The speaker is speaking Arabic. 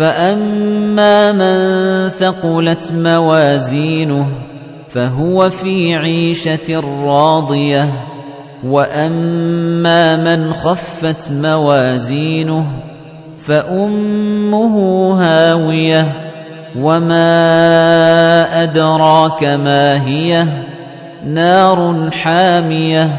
فَأَمَّا مَن ثَقُلَتْ مَوَازِينُهُ فَهُوَ فِي عِيشَةٍ رَّاضِيَةٍ وَأَمَّا مَنْ خَفَّتْ مَوَازِينُهُ فَأُمُّهُ هَاوِيَةٌ وَمَا أَدْرَاكَ مَا هِيَهْ نَارٌ حَامِيَةٌ